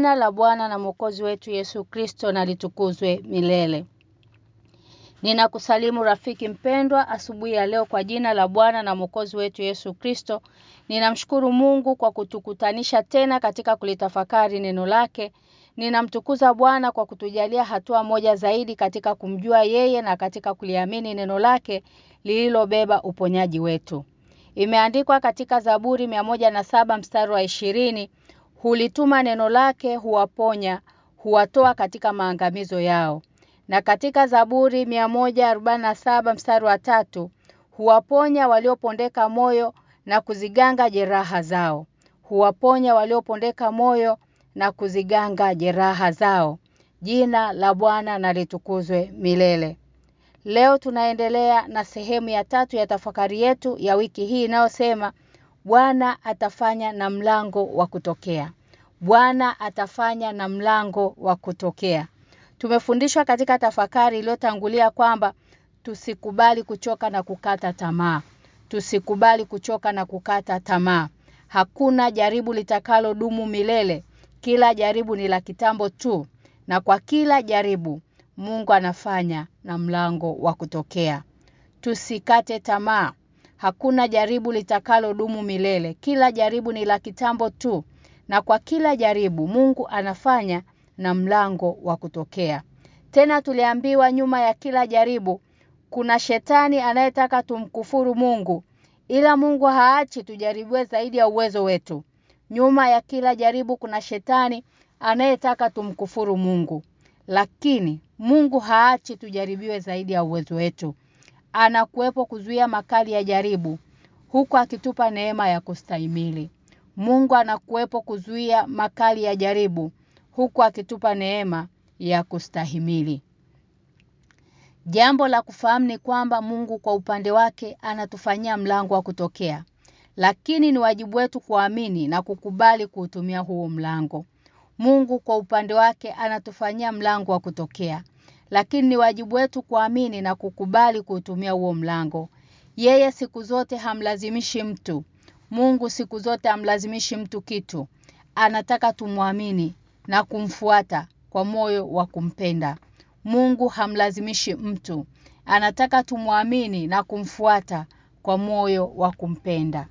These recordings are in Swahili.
Jina la Bwana na Mwokozi wetu Yesu Kristo na litukuzwe milele. Ninakusalimu rafiki mpendwa asubuhi ya leo kwa jina la Bwana na Mwokozi wetu Yesu Kristo. Ninamshukuru Mungu kwa kutukutanisha tena katika kulitafakari neno lake. Ninamtukuza Bwana kwa kutujalia hatua moja zaidi katika kumjua yeye na katika kuliamini neno lake lililobeba uponyaji wetu. Imeandikwa katika Zaburi na saba mstari wa ishirini hulituma neno lake huwaponya huwatoa katika maangamizo yao. Na katika Zaburi 147 mstari wa tatu huwaponya waliopondeka moyo na kuziganga jeraha zao. Huwaponya waliopondeka moyo na kuziganga jeraha zao. Jina la Bwana na litukuzwe milele. Leo tunaendelea na sehemu ya tatu ya tafakari yetu ya wiki hii inayosema Bwana atafanya na mlango wa kutokea. Bwana atafanya na mlango wa kutokea. Tumefundishwa katika tafakari iliyotangulia kwamba tusikubali kuchoka na kukata tamaa. Tusikubali kuchoka na kukata tamaa. Hakuna jaribu litakalo dumu milele. Kila jaribu ni la kitambo tu na kwa kila jaribu Mungu anafanya na mlango wa kutokea. Tusikate tamaa. Hakuna jaribu litakalodumu milele. Kila jaribu ni la kitambo tu na kwa kila jaribu Mungu anafanya na mlango wa kutokea. Tena tuliambiwa nyuma ya kila jaribu kuna shetani anayetaka tumkufuru Mungu ila Mungu haachi tujaribiwe zaidi ya uwezo wetu. Nyuma ya kila jaribu kuna shetani anayetaka tumkufuru Mungu. Lakini Mungu haachi tujaribiwe zaidi ya uwezo wetu. Anakuwepo kuzuia makali ya jaribu huku akitupa neema ya kustahimili. Mungu anakuwepo kuzuia makali ya jaribu huku akitupa neema ya kustahimili. Jambo la kufahamu ni kwamba Mungu kwa upande wake anatufanyia mlango wa kutokea. Lakini ni wajibu wetu kuamini na kukubali kuutumia huo mlango. Mungu kwa upande wake anatufanyia mlango wa kutokea. Lakini ni wajibu wetu kuamini na kukubali kuutumia huo mlango. Yeye siku zote hamlazimishi mtu. Mungu siku zote hamlazimishi mtu kitu. Anataka tumwamini na kumfuata kwa moyo wa kumpenda. Mungu hamlazimishi mtu. Anataka tumwamini na kumfuata kwa moyo wa kumpenda.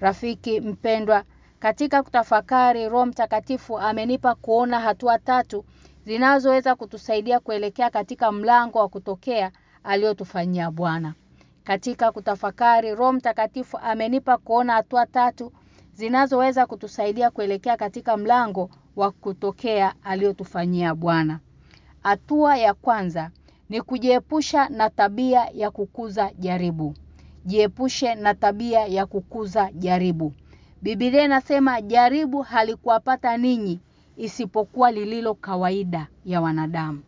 Rafiki mpendwa, katika kutafakari Roho Mtakatifu amenipa kuona hatua tatu zinazoweza kutusaidia kuelekea katika mlango wa kutokea aliotufanyia Bwana. Katika kutafakari Roho Mtakatifu amenipa kuona hatua tatu zinazoweza kutusaidia kuelekea katika mlango wa kutokea aliotufanyia Bwana. Hatua ya kwanza ni kujiepusha na tabia ya kukuza jaribu. Jiepushe na tabia ya kukuza jaribu. Biblia inasema jaribu halikuwapata ninyi isipokuwa lililo kawaida ya wanadamu.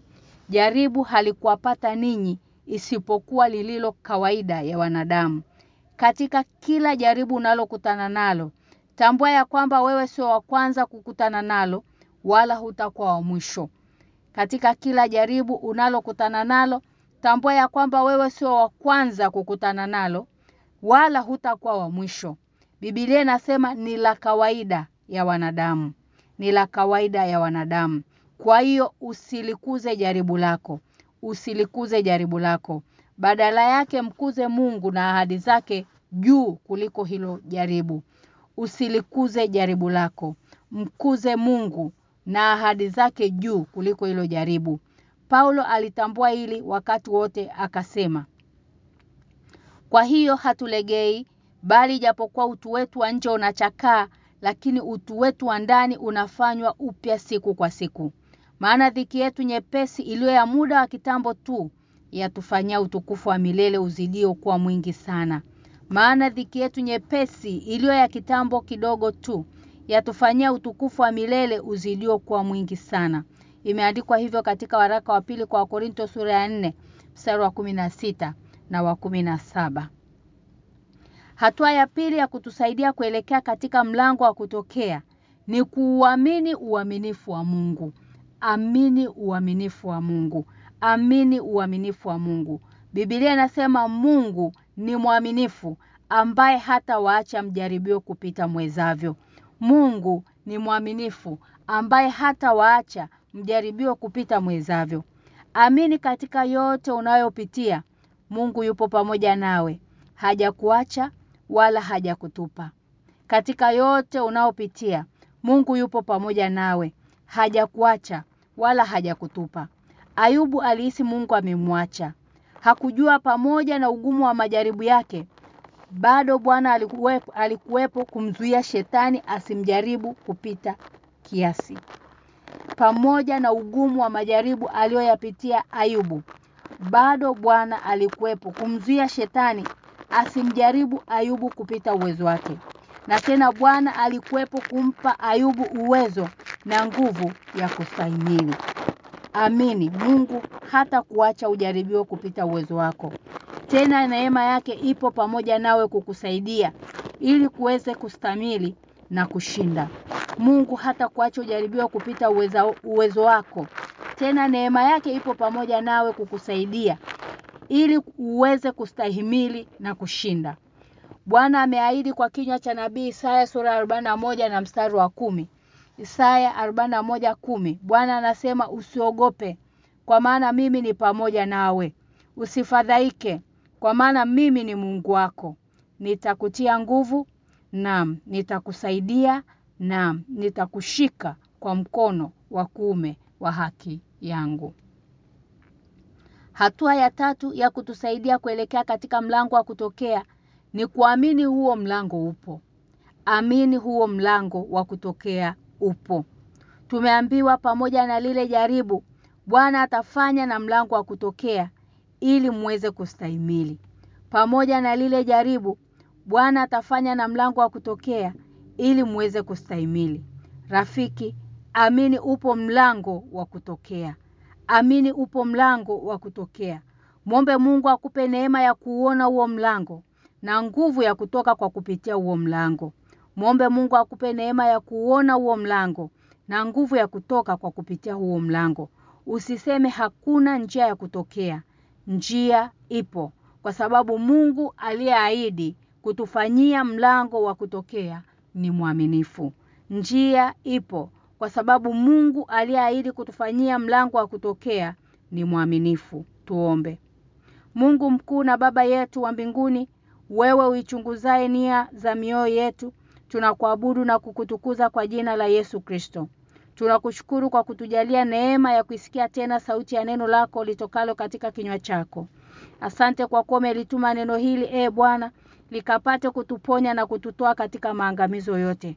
Jaribu halikuwapata ninyi isipokuwa lililo kawaida ya wanadamu. Katika kila jaribu unalokutana nalo, tambua ya kwamba wewe sio wa kwanza kukutana nalo wala hutakuwa wa mwisho. Katika kila jaribu unalokutana nalo, tambua ya kwamba wewe sio wa kwanza kukutana nalo wala hutakuwa wa mwisho. Biblia inasema ni la kawaida ya wanadamu. Ni la kawaida ya wanadamu. Kwa hiyo usilikuze jaribu lako. Usilikuze jaribu lako. Badala yake mkuze Mungu na ahadi zake juu kuliko hilo jaribu. Usilikuze jaribu lako. Mkuze Mungu na ahadi zake juu kuliko hilo jaribu. Paulo alitambua hili wakati wote akasema Kwa hiyo hatulegei bali japokuwa utu wetu wa nje unachakaa lakini utu wetu wa ndani unafanywa upya siku kwa siku. Maana dhiki yetu nyepesi iliyo ya muda wa kitambo tu yatufanyia utukufu wa milele uzidio kuwa mwingi sana. Maana dhiki yetu nyepesi iliyo ya kitambo kidogo tu yatufanyia utukufu wa milele uzidio kuwa mwingi sana. Imeandikwa hivyo katika waraka wa pili kwa Korinto sura ya 4 mstari wa 16 na wa 17. Hatua ya pili ya kutusaidia kuelekea katika mlango wa kutokea ni kuuamini uaminifu wa Mungu. Amini uaminifu wa Mungu. Amini uaminifu wa Mungu. Biblia inasema Mungu ni mwaminifu ambaye hata waacha mjaribio kupita mwezavyo. Mungu ni mwaminifu ambaye hata waacha mjaribio kupita mwezavyo. Amini katika yote unayopitia. Mungu yupo pamoja nawe. Hajakuacha wala hajakutupa. Katika yote unaopitia, Mungu yupo pamoja nawe. Hajakuacha wala hajakutupa. Ayubu alihisi Mungu amemwacha. Hakujua pamoja na ugumu wa majaribu yake bado Bwana alikuwepo, alikuwepo kumzuia shetani asimjaribu kupita kiasi. Pamoja na ugumu wa majaribu aliyoyapitia Ayubu, bado Bwana alikuwepo kumzuia shetani asimjaribu Ayubu kupita uwezo wake. Na tena Bwana alikuwepo kumpa Ayubu uwezo na nguvu ya kustahimili. Amini, Mungu hata kuacha ujaribiwe kupita uwezo wako. Tena neema yake ipo pamoja nawe kukusaidia ili kuweze kustamili na kushinda. Mungu hata kuacha ujaribiwa kupita uwezo wako. Tena neema yake ipo pamoja nawe kukusaidia ili uweze kustahimili na kushinda. Bwana ameahidi kwa kinywa cha nabii Isaya sura 41 na mstari wa kumi Isaya 41:10 Bwana anasema usiogope kwa maana mimi ni pamoja nawe. Usifadhaike kwa maana mimi ni Mungu wako. Nitakutia nguvu, naam, nitakusaidia, naam, nitakushika kwa mkono wa kuume wa haki yangu. Hatua ya tatu ya kutusaidia kuelekea katika mlango wa kutokea ni kuamini huo mlango upo. Amini huo mlango wa kutokea upo. Tumeambiwa pamoja na lile jaribu Bwana atafanya na mlango wa kutokea ili muweze kustahimili. Pamoja na lile jaribu Bwana atafanya na mlango wa kutokea ili muweze kustahimili. Rafiki, amini upo mlango wa kutokea. Amini upo mlango wa kutokea. Mwombe Mungu akupe neema ya kuona huo mlango na nguvu ya kutoka kwa kupitia huo mlango. Mwombe Mungu akupe neema ya kuona huo mlango na nguvu ya kutoka kwa kupitia huo mlango. Usiseme hakuna njia ya kutokea. Njia ipo kwa sababu Mungu aliyeahidi kutufanyia mlango wa kutokea ni mwaminifu. Njia ipo kwa sababu Mungu aliyeahidi kutufanyia mlango wa kutokea ni mwaminifu. Tuombe. Mungu mkuu na baba yetu wa mbinguni, wewe uichunguzae nia za mioyo yetu, tunakuabudu na kukutukuza kwa jina la Yesu Kristo. Tunakushukuru kwa kutujalia neema ya kuisikia tena sauti ya neno lako litokalo katika kinywa chako. Asante kwa kuwa umelituma neno hili e Bwana likapate kutuponya na kututoa katika maangamizo yote.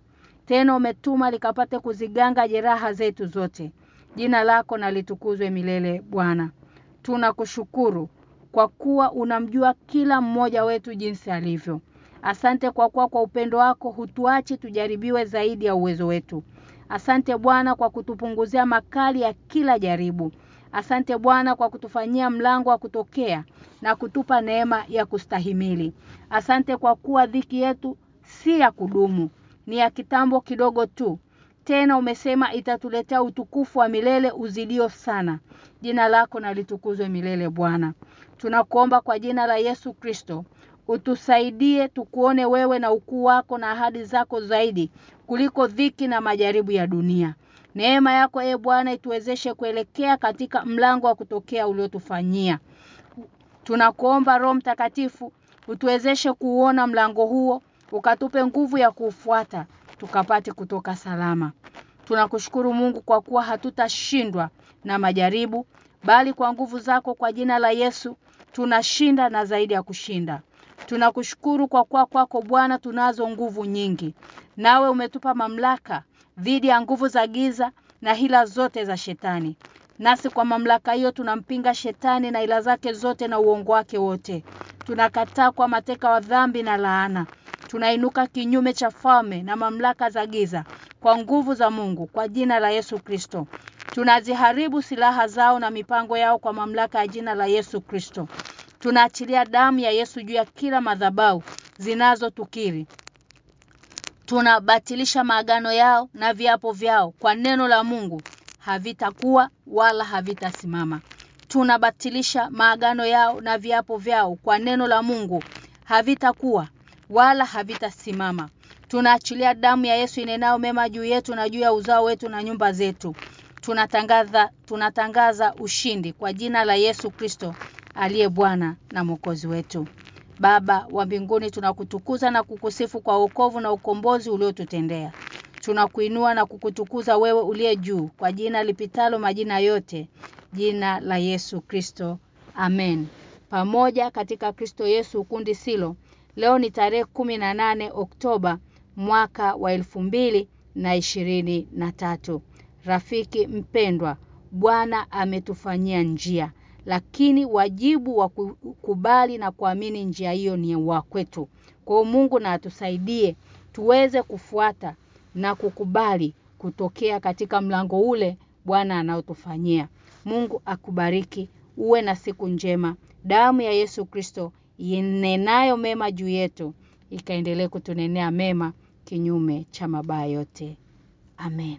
Tena umetuma likapate kuziganga jeraha zetu zote. Jina lako na litukuzwe milele Bwana. Tunakushukuru kwa kuwa unamjua kila mmoja wetu jinsi alivyo. Asante kwa kuwa kwa upendo wako hutuachi tujaribiwe zaidi ya uwezo wetu. Asante Bwana kwa kutupunguzia makali ya kila jaribu. Asante Bwana kwa kutufanyia mlango wa kutokea na kutupa neema ya kustahimili. Asante kwa kuwa dhiki yetu si ya kudumu, ni ya kitambo kidogo tu. Tena umesema itatuletea utukufu wa milele uzidio sana. Jina lako na litukuzwe milele Bwana. Tunakuomba kwa jina la Yesu Kristo utusaidie tukuone wewe na ukuu wako na ahadi zako zaidi kuliko dhiki na majaribu ya dunia. Neema yako e Bwana ituwezeshe kuelekea katika mlango wa kutokea uliotufanyia. Tunakuomba Roho Mtakatifu utuwezeshe kuona mlango huo, ukatupe nguvu ya kuufuata, tukapate kutoka salama. Tunakushukuru Mungu kwa kuwa hatutashindwa na majaribu, bali kwa nguvu zako kwa jina la Yesu tunashinda na zaidi ya kushinda. Tunakushukuru kwa kuwa kwako Bwana tunazo nguvu nyingi. Nawe umetupa mamlaka dhidi ya nguvu za giza na hila zote za shetani. Nasi kwa mamlaka hiyo tunampinga shetani na ila zake zote na uongo wake wote. Tunakataa kwa mateka wa dhambi na laana. Tunainuka kinyume cha falme na mamlaka za giza kwa nguvu za Mungu kwa jina la Yesu Kristo. Tunaziharibu silaha zao na mipango yao kwa mamlaka ya jina la Yesu Kristo. Tunaachilia damu ya Yesu juu ya kila madhabahu zinazotukiri. Tunabatilisha maagano yao na viapo vyao kwa neno la Mungu havitakuwa wala havitasimama. Tunabatilisha maagano yao na viapo vyao kwa neno la Mungu havitakuwa wala havitasimama. Tunaachilia damu ya Yesu inenayo mema juu yetu na juu ya uzao wetu na nyumba zetu. Tunatangaza tunatangaza ushindi kwa jina la Yesu Kristo aliye Bwana na Mwokozi wetu. Baba wa mbinguni tunakutukuza na kukusifu kwa wokovu na ukombozi uliotutendea. Tunakuinua na kukutukuza wewe uliye juu kwa jina lipitalo majina yote, jina la Yesu Kristo. Amen. Pamoja katika Kristo Yesu kundi silo. Leo ni tarehe nane Oktoba mwaka wa elfu mbili na ishirini na tatu. Rafiki mpendwa, Bwana ametufanyia njia lakini wajibu wa kukubali na kuamini njia hiyo ni wa kwetu. Kwa Mungu na atusaidie tuweze kufuata na kukubali kutokea katika mlango ule Bwana anaotufanyia. Mungu akubariki, uwe na siku njema. Damu ya Yesu Kristo inenayo mema juu yetu ikaendelee kutunenea mema kinyume cha mabaya yote. Amen.